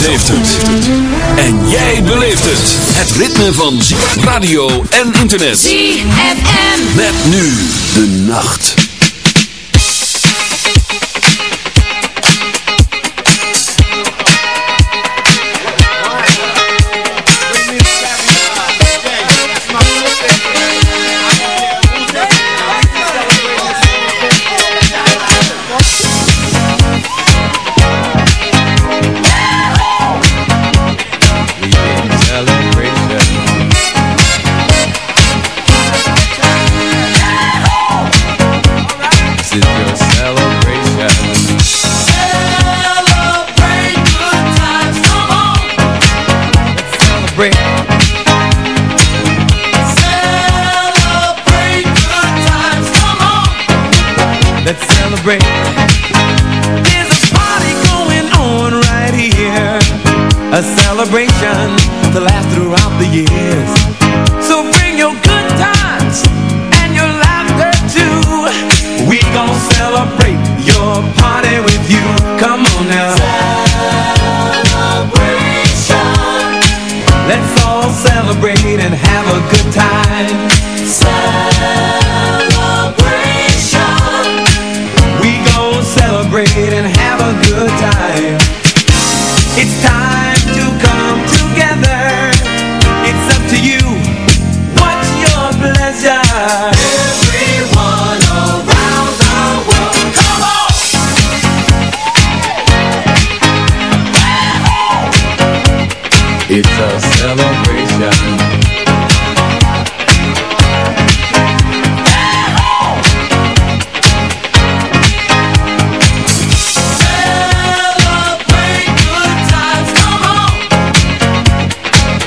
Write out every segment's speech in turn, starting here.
Zandvoort heeft het. En jij beleeft het. Het ritme van radio en internet. ZFM. Met nu de nacht.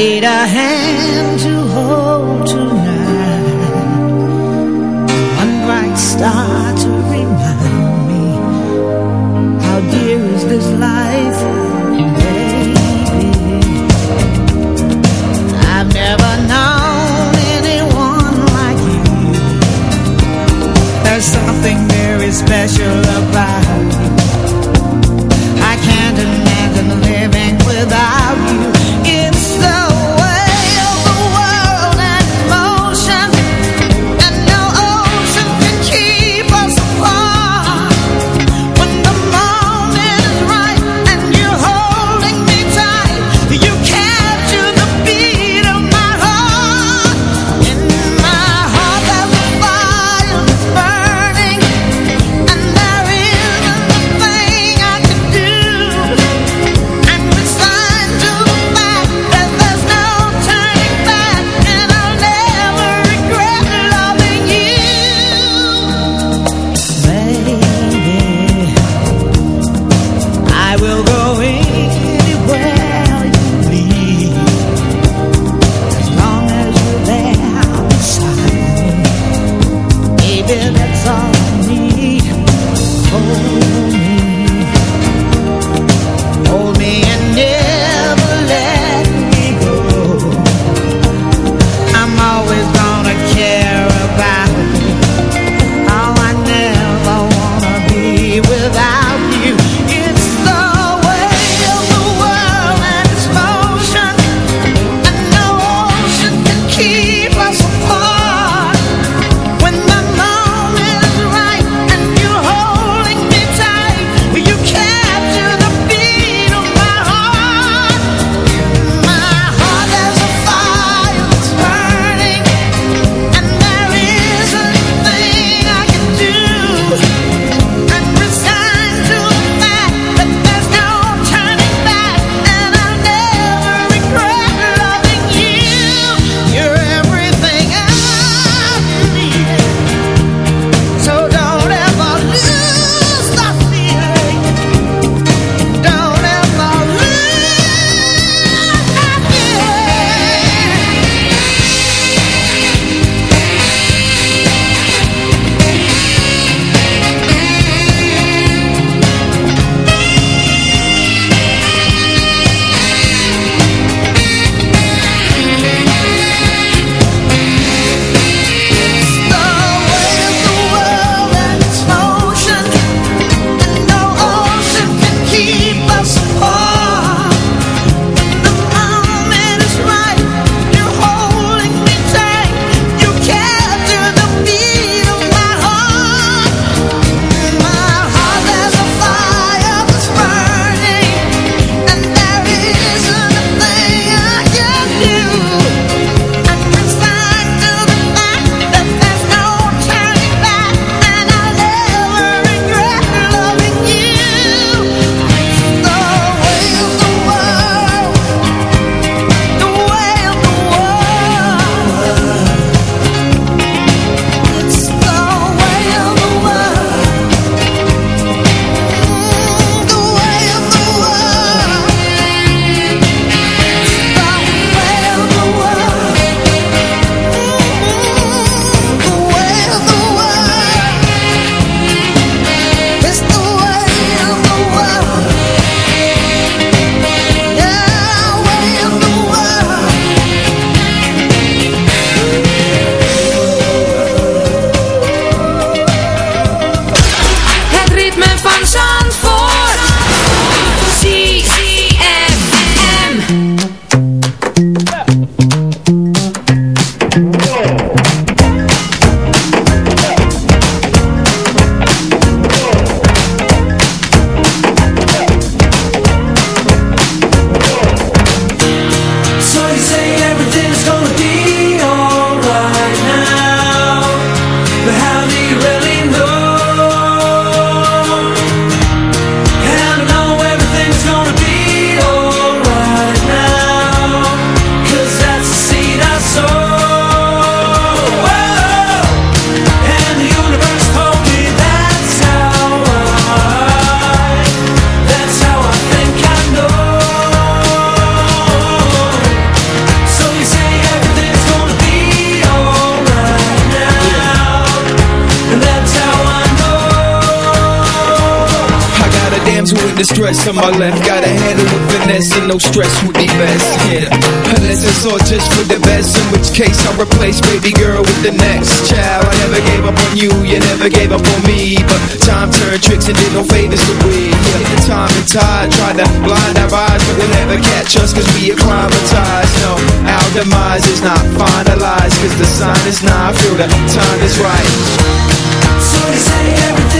need a hand place, baby girl, with the next child. I never gave up on you, you never gave up on me. But time turned tricks and did no favors to we. Yeah, time and tide tried to blind our eyes, but they'll never catch us cause we acclimatized. No, our demise is not finalized cause the sign is not. I feel the time is right. So you say everything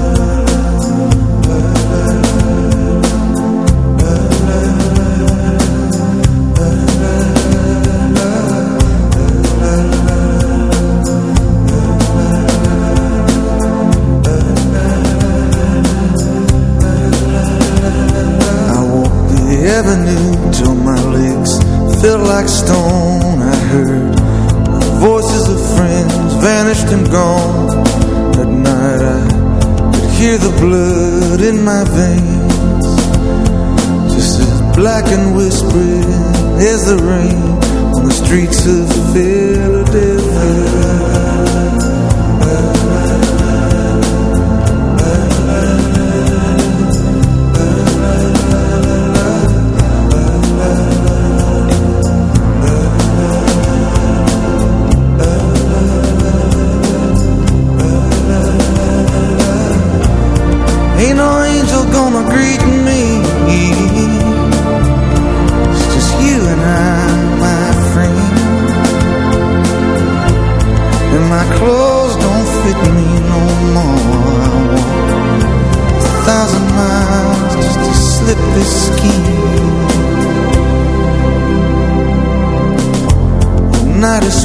The rain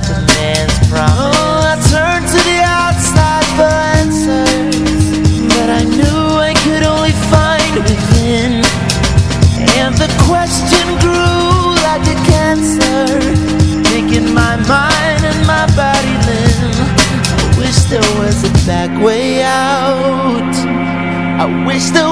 man's promise. Oh, I turned to the outside for answers, but I knew I could only find within. And the question grew like a cancer, making my mind and my body limb. I wish there was a back way out. I wish there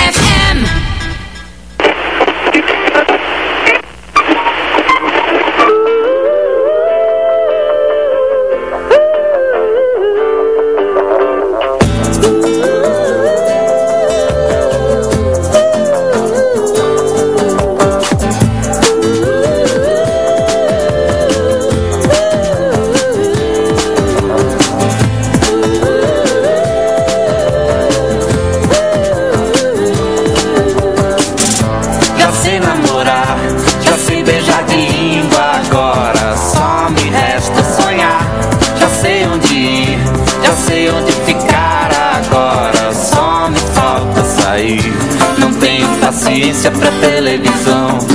onde ir, já sei onde ficar agora. Só me falta sair. Não tenho paciência pra televisão.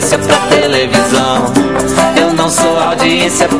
audiência pra televisão. Eu não sou audiência pra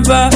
never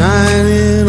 shining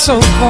so cold.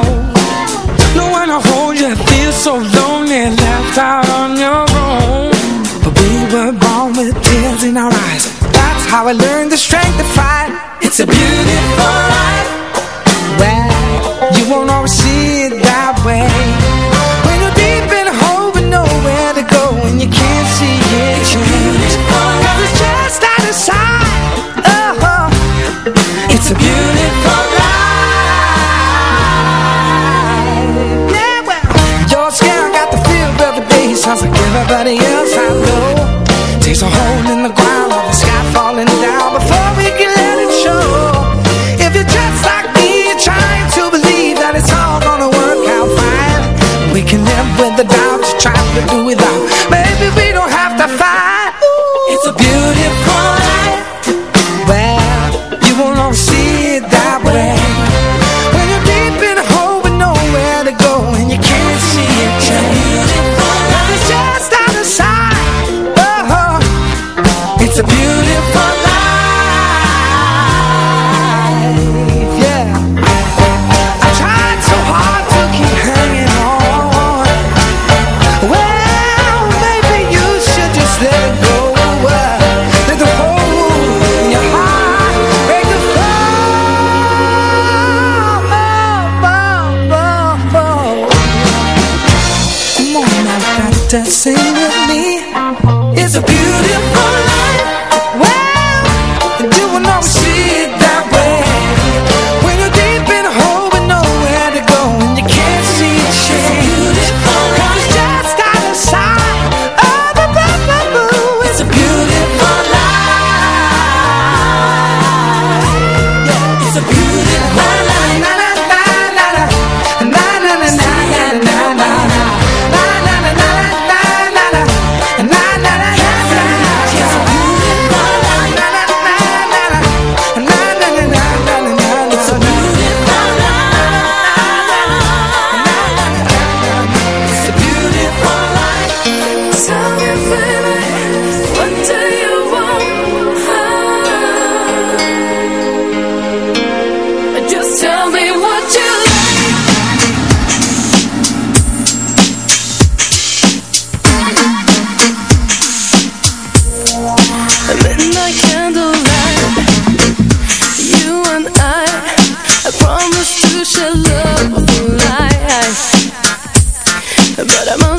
Don't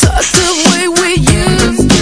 talk the way we used to.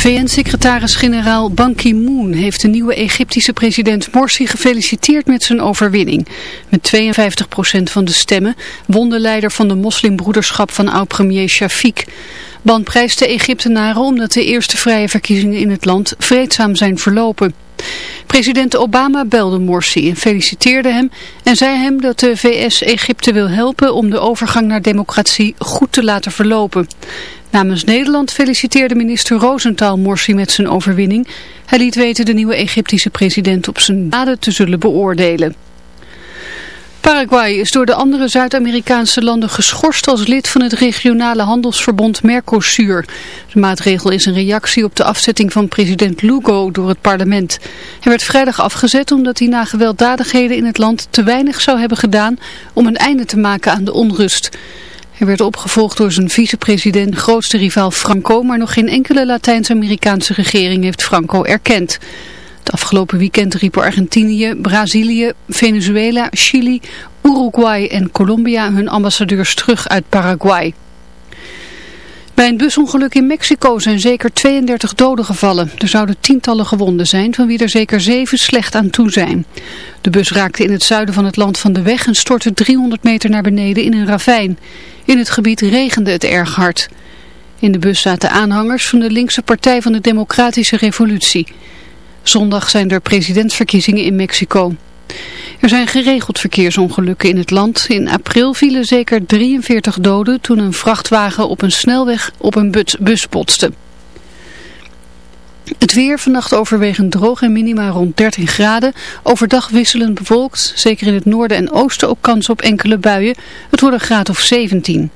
VN-secretaris-generaal Ban Ki-moon heeft de nieuwe Egyptische president Morsi gefeliciteerd met zijn overwinning. Met 52% van de stemmen won de leider van de moslimbroederschap van oud-premier Shafiq. Ban prijst de Egyptenaren omdat de eerste vrije verkiezingen in het land vreedzaam zijn verlopen. President Obama belde Morsi en feliciteerde hem en zei hem dat de VS Egypte wil helpen om de overgang naar democratie goed te laten verlopen. Namens Nederland feliciteerde minister Rosenthal Morsi met zijn overwinning. Hij liet weten de nieuwe Egyptische president op zijn daden te zullen beoordelen. Paraguay is door de andere Zuid-Amerikaanse landen geschorst als lid van het regionale handelsverbond Mercosur. De maatregel is een reactie op de afzetting van president Lugo door het parlement. Hij werd vrijdag afgezet omdat hij na gewelddadigheden in het land te weinig zou hebben gedaan om een einde te maken aan de onrust. Hij werd opgevolgd door zijn vicepresident, grootste rivaal Franco, maar nog geen enkele Latijns-Amerikaanse regering heeft Franco erkend. Het afgelopen weekend riepen Argentinië, Brazilië, Venezuela, Chili, Uruguay en Colombia hun ambassadeurs terug uit Paraguay. Bij een busongeluk in Mexico zijn zeker 32 doden gevallen. Er zouden tientallen gewonden zijn, van wie er zeker zeven slecht aan toe zijn. De bus raakte in het zuiden van het land van de weg en stortte 300 meter naar beneden in een ravijn. In het gebied regende het erg hard. In de bus zaten aanhangers van de linkse partij van de Democratische Revolutie. Zondag zijn er presidentsverkiezingen in Mexico. Er zijn geregeld verkeersongelukken in het land. In april vielen zeker 43 doden toen een vrachtwagen op een snelweg op een bus, botste. Het weer vannacht overwegend droog en minima rond 13 graden. Overdag wisselend bewolkt, zeker in het noorden en oosten ook kans op enkele buien. Het wordt een graad of 17.